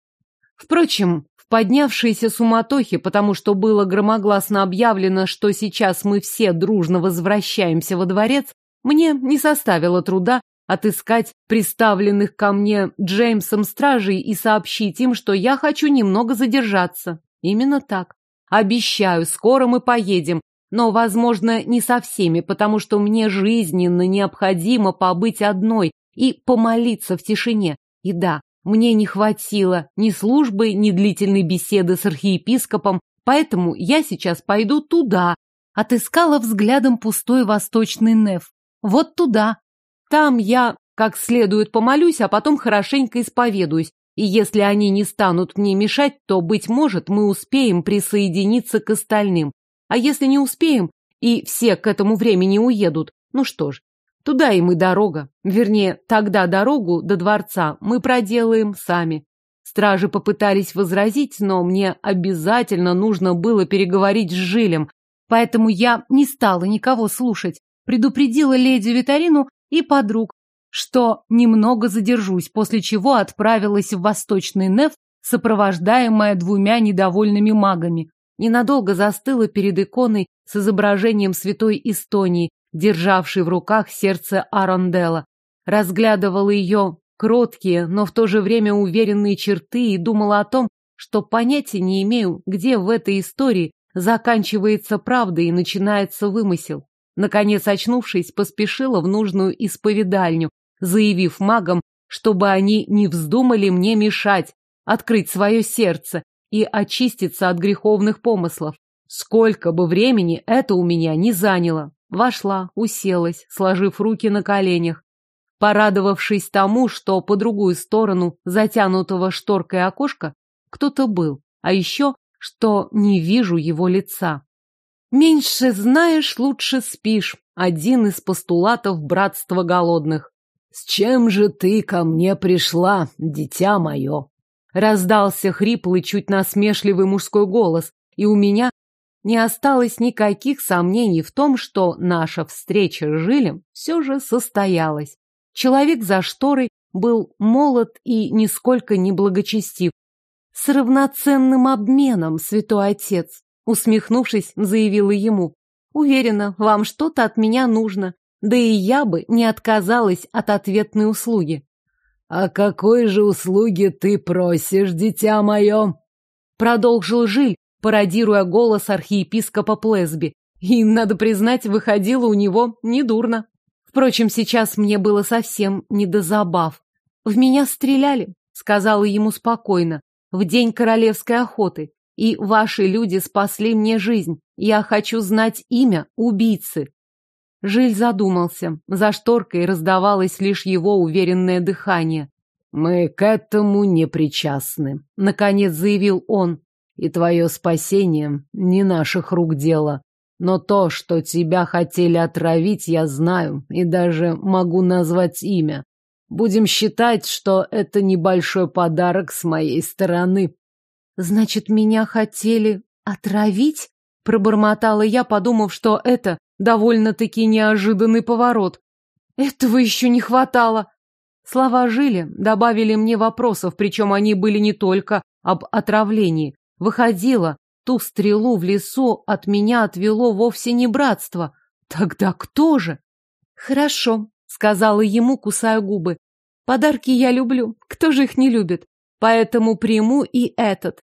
Впрочем, в поднявшейся суматохе, потому что было громогласно объявлено, что сейчас мы все дружно возвращаемся во дворец, мне не составило труда отыскать приставленных ко мне Джеймсом стражей и сообщить им, что я хочу немного задержаться. Именно так. Обещаю, скоро мы поедем, но, возможно, не со всеми, потому что мне жизненно необходимо побыть одной и помолиться в тишине. И да, мне не хватило ни службы, ни длительной беседы с архиепископом, поэтому я сейчас пойду туда. Отыскала взглядом пустой восточный неф. Вот туда. Там я как следует помолюсь, а потом хорошенько исповедуюсь, и если они не станут мне мешать, то, быть может, мы успеем присоединиться к остальным. А если не успеем, и все к этому времени уедут, ну что ж, туда им и дорога. Вернее, тогда дорогу до дворца мы проделаем сами. Стражи попытались возразить, но мне обязательно нужно было переговорить с Жилем, поэтому я не стала никого слушать. Предупредила леди Витарину и подруг, что немного задержусь, после чего отправилась в Восточный Неф, сопровождаемая двумя недовольными магами. Ненадолго застыла перед иконой с изображением святой Эстонии, державшей в руках сердце Аронделла. Разглядывала ее кроткие, но в то же время уверенные черты и думала о том, что понятия не имею, где в этой истории заканчивается правда и начинается вымысел. Наконец, очнувшись, поспешила в нужную исповедальню, заявив магам, чтобы они не вздумали мне мешать, открыть свое сердце и очиститься от греховных помыслов. Сколько бы времени это у меня не заняло. Вошла, уселась, сложив руки на коленях. Порадовавшись тому, что по другую сторону затянутого шторкой окошка кто-то был, а еще, что не вижу его лица. Меньше знаешь, лучше спишь. Один из постулатов братства голодных. «С чем же ты ко мне пришла, дитя мое?» Раздался хриплый, чуть насмешливый мужской голос, и у меня не осталось никаких сомнений в том, что наша встреча с Жилем все же состоялась. Человек за шторой был молод и нисколько не благочестив. С равноценным обменом, святой отец, усмехнувшись, заявила ему. Уверена, вам что-то от меня нужно. Да и я бы не отказалась от ответной услуги. «А какой же услуги ты просишь, дитя мое?» Продолжил Жиль, пародируя голос архиепископа Плесби. И, надо признать, выходило у него недурно. Впрочем, сейчас мне было совсем не до забав. «В меня стреляли», — сказала ему спокойно, — «в день королевской охоты, и ваши люди спасли мне жизнь. Я хочу знать имя убийцы». Жиль задумался. За шторкой раздавалось лишь его уверенное дыхание. «Мы к этому не причастны», — наконец заявил он. «И твое спасение не наших рук дело. Но то, что тебя хотели отравить, я знаю и даже могу назвать имя. Будем считать, что это небольшой подарок с моей стороны». «Значит, меня хотели отравить?» — пробормотала я, подумав, что это Довольно-таки неожиданный поворот. Этого еще не хватало. Слова жили, добавили мне вопросов, причем они были не только об отравлении. Выходило, ту стрелу в лесу от меня отвело вовсе не братство. Тогда кто же? Хорошо, сказала ему, кусая губы. Подарки я люблю, кто же их не любит? Поэтому приму и этот.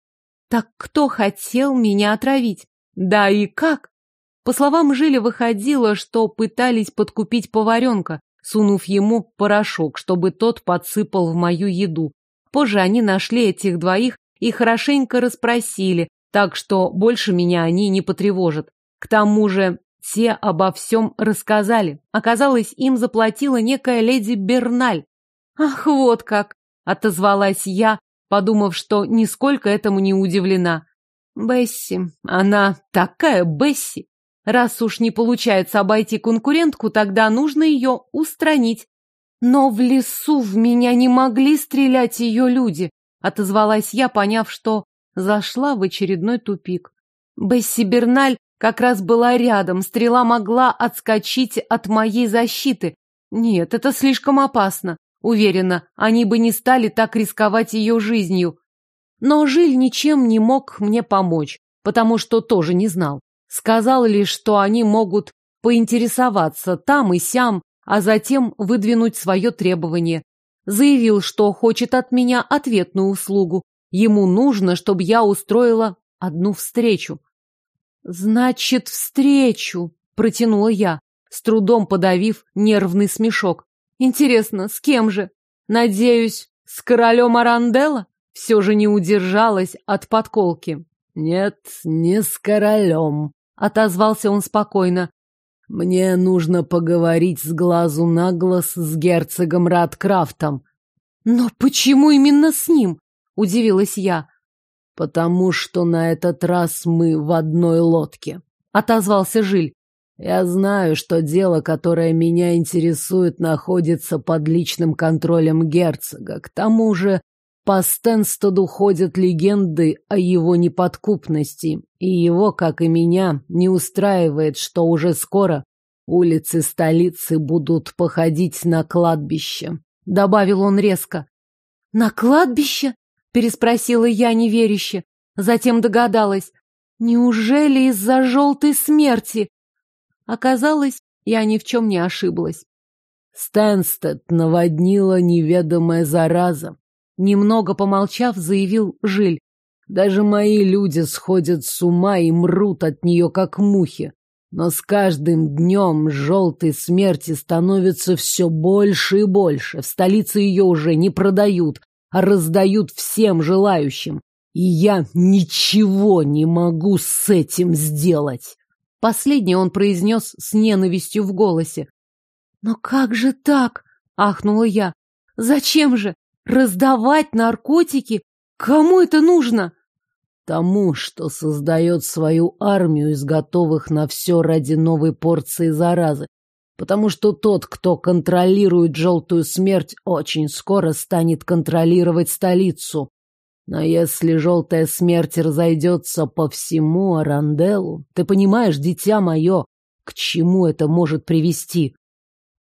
Так кто хотел меня отравить? Да и как? По словам Жили, выходило, что пытались подкупить поваренка, сунув ему порошок, чтобы тот подсыпал в мою еду. Позже они нашли этих двоих и хорошенько расспросили, так что больше меня они не потревожат. К тому же те обо всем рассказали. Оказалось, им заплатила некая леди Берналь. «Ах, вот как!» — отозвалась я, подумав, что нисколько этому не удивлена. Бесси, она такая Бесси. Раз уж не получается обойти конкурентку, тогда нужно ее устранить. Но в лесу в меня не могли стрелять ее люди, отозвалась я, поняв, что зашла в очередной тупик. Бесси Берналь как раз была рядом, стрела могла отскочить от моей защиты. Нет, это слишком опасно. Уверена, они бы не стали так рисковать ее жизнью. Но Жиль ничем не мог мне помочь, потому что тоже не знал. Сказал лишь, что они могут поинтересоваться там и сям, а затем выдвинуть свое требование. Заявил, что хочет от меня ответную услугу. Ему нужно, чтобы я устроила одну встречу. «Значит, встречу!» — протянула я, с трудом подавив нервный смешок. «Интересно, с кем же? Надеюсь, с королем Аранделла?» Все же не удержалась от подколки. «Нет, не с королем», — отозвался он спокойно. «Мне нужно поговорить с глазу на глаз с герцогом Радкрафтом». «Но почему именно с ним?» — удивилась я. «Потому что на этот раз мы в одной лодке», — отозвался Жиль. «Я знаю, что дело, которое меня интересует, находится под личным контролем герцога. К тому же по Стэнстеду ходят легенды о его неподкупности, и его, как и меня, не устраивает, что уже скоро улицы столицы будут походить на кладбище. Добавил он резко. «На кладбище?» — переспросила я неверяще. Затем догадалась. «Неужели из-за желтой смерти?» Оказалось, я ни в чем не ошиблась. Стэнстед наводнила неведомая зараза, Немного помолчав, заявил Жиль. Даже мои люди сходят с ума и мрут от нее, как мухи. Но с каждым днем желтой смерти становится все больше и больше. В столице ее уже не продают, а раздают всем желающим. И я ничего не могу с этим сделать. Последнее он произнес с ненавистью в голосе. «Но как же так?» — ахнула я. «Зачем же? Раздавать наркотики? Кому это нужно? Тому, что создает свою армию из готовых на все ради новой порции заразы. Потому что тот, кто контролирует желтую смерть, очень скоро станет контролировать столицу. Но если желтая смерть разойдется по всему Аранделу, ты понимаешь, дитя мое, к чему это может привести?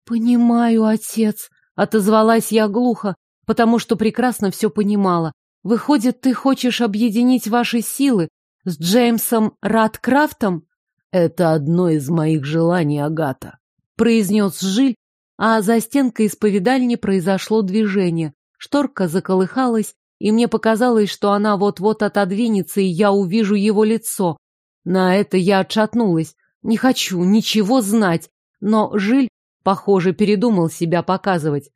Понимаю, отец, отозвалась я глухо потому что прекрасно все понимала. Выходит, ты хочешь объединить ваши силы с Джеймсом Радкрафтом? Это одно из моих желаний, Агата, произнес Жиль, а за стенкой исповедальни произошло движение. Шторка заколыхалась, и мне показалось, что она вот-вот отодвинется, и я увижу его лицо. На это я отшатнулась. Не хочу ничего знать, но Жиль, похоже, передумал себя показывать.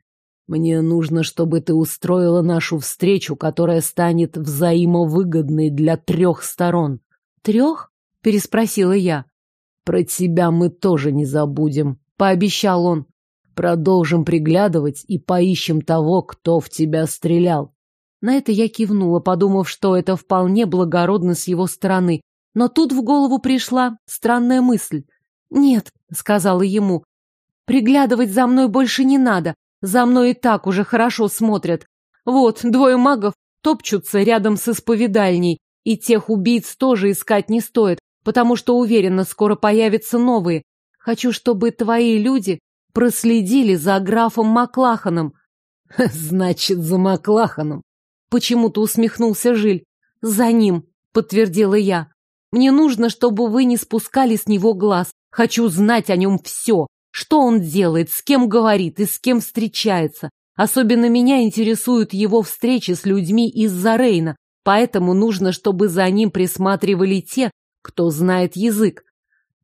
Мне нужно, чтобы ты устроила нашу встречу, которая станет взаимовыгодной для трех сторон. Трех? Переспросила я. Про тебя мы тоже не забудем, пообещал он. Продолжим приглядывать и поищем того, кто в тебя стрелял. На это я кивнула, подумав, что это вполне благородно с его стороны. Но тут в голову пришла странная мысль. «Нет», — сказала ему, — «приглядывать за мной больше не надо. За мной и так уже хорошо смотрят. Вот, двое магов топчутся рядом с исповедальней, и тех убийц тоже искать не стоит, потому что уверена, скоро появятся новые. Хочу, чтобы твои люди проследили за графом Маклаханом. Значит, за Маклаханом. Почему-то усмехнулся Жиль. За ним, подтвердила я. Мне нужно, чтобы вы не спускали с него глаз. Хочу знать о нем все. Что он делает, с кем говорит и с кем встречается. Особенно меня интересуют его встречи с людьми из-за Рейна, поэтому нужно, чтобы за ним присматривали те, кто знает язык.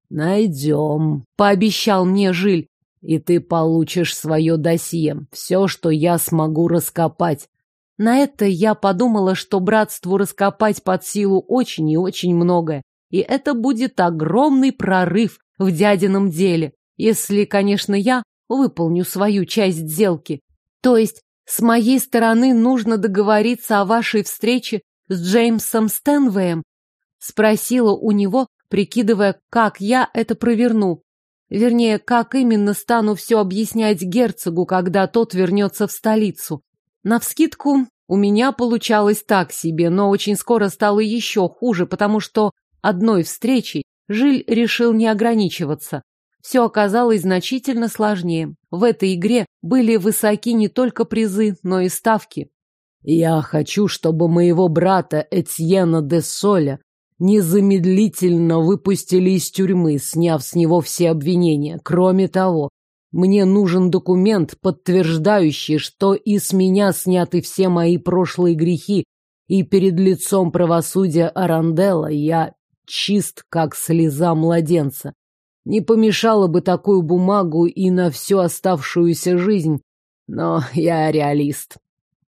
«Найдем», — пообещал мне Жиль, — «и ты получишь свое досье, все, что я смогу раскопать». На это я подумала, что братству раскопать под силу очень и очень многое, и это будет огромный прорыв в дядином деле. Если, конечно, я выполню свою часть сделки. То есть, с моей стороны нужно договориться о вашей встрече с Джеймсом Стэнвеем. Спросила у него, прикидывая, как я это проверну. Вернее, как именно стану все объяснять герцогу, когда тот вернется в столицу. Навскидку, у меня получалось так себе, но очень скоро стало еще хуже, потому что одной встречей Жиль решил не ограничиваться. Все оказалось значительно сложнее. В этой игре были высоки не только призы, но и ставки. «Я хочу, чтобы моего брата Этьена де Соля незамедлительно выпустили из тюрьмы, сняв с него все обвинения. Кроме того, мне нужен документ, подтверждающий, что и с меня сняты все мои прошлые грехи, и перед лицом правосудия Аранделла я чист, как слеза младенца. Не помешало бы такую бумагу и на всю оставшуюся жизнь, но я реалист.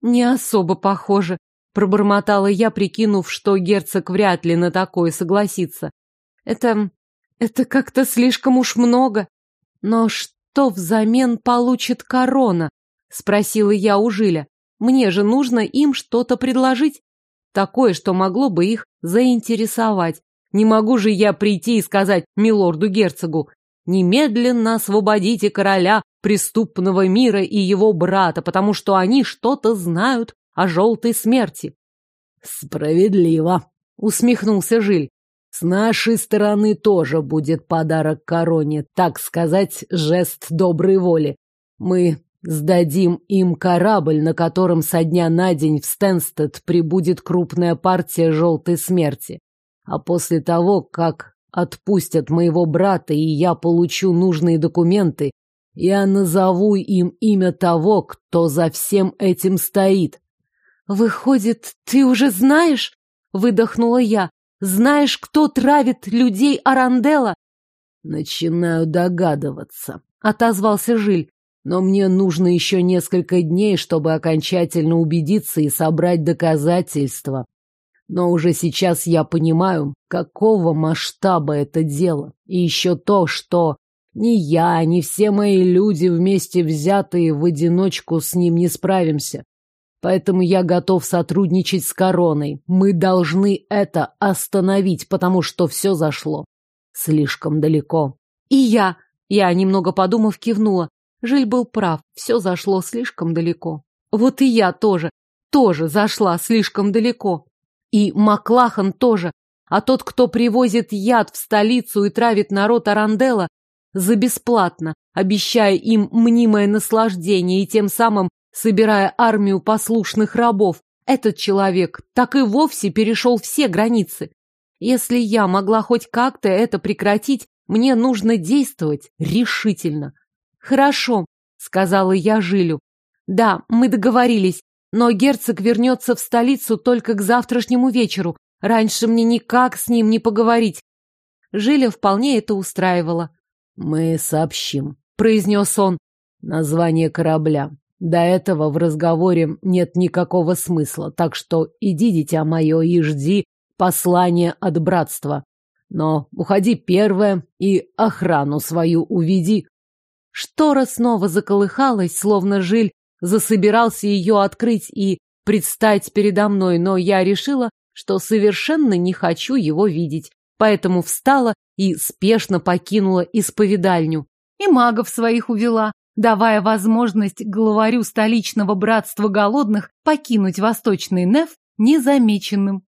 Не особо похоже, Пробормотала я, прикинув, что герцог вряд ли на такое согласится. Это... это как-то слишком уж много. Но что взамен получит корона? Спросила я у Жиля. Мне же нужно им что-то предложить. Такое, что могло бы их заинтересовать. Не могу же я прийти и сказать милорду-герцогу, немедленно освободите короля преступного мира и его брата, потому что они что-то знают о желтой смерти. Справедливо, усмехнулся Жиль. С нашей стороны тоже будет подарок короне, так сказать, жест доброй воли. Мы сдадим им корабль, на котором со дня на день в Стенстед прибудет крупная партия желтой смерти. А после того, как отпустят моего брата и я получу нужные документы, я назову им имя того, кто за всем этим стоит. «Выходит, ты уже знаешь?» — выдохнула я. «Знаешь, кто травит людей Аранделла?» «Начинаю догадываться», — отозвался Жиль. «Но мне нужно еще несколько дней, чтобы окончательно убедиться и собрать доказательства. Но уже сейчас я понимаю, какого масштаба это дело. И еще то, что ни я, ни все мои люди вместе взятые в одиночку с ним не справимся. Поэтому я готов сотрудничать с короной. Мы должны это остановить, потому что все зашло слишком далеко. И я, я, немного подумав, кивнула. Жиль был прав, все зашло слишком далеко. Вот и я тоже, тоже зашла слишком далеко. И Маклахан тоже. А тот, кто привозит яд в столицу и травит народ Аранделла, за бесплатно, обещая им мнимое наслаждение и тем самым собирая армию послушных рабов. Этот человек так и вовсе перешел все границы. Если я могла хоть как-то это прекратить, мне нужно действовать решительно. Хорошо, сказала я Жилю. Да, мы договорились, но герцог вернется в столицу только к завтрашнему вечеру. Раньше мне никак с ним не поговорить. Жиля вполне это устраивало. Мы сообщим, произнес он. Название корабля. До этого в разговоре нет никакого смысла, так что иди, дитя мое, и жди послания от братства. Но уходи первая и охрану свою уведи. Штора снова заколыхалась, словно жиль засобирался ее открыть и предстать передо мной, но я решила, что совершенно не хочу его видеть, поэтому встала и спешно покинула исповедальню. И магов своих увела, давая возможность главарю столичного братства голодных покинуть восточный Неф незамеченным.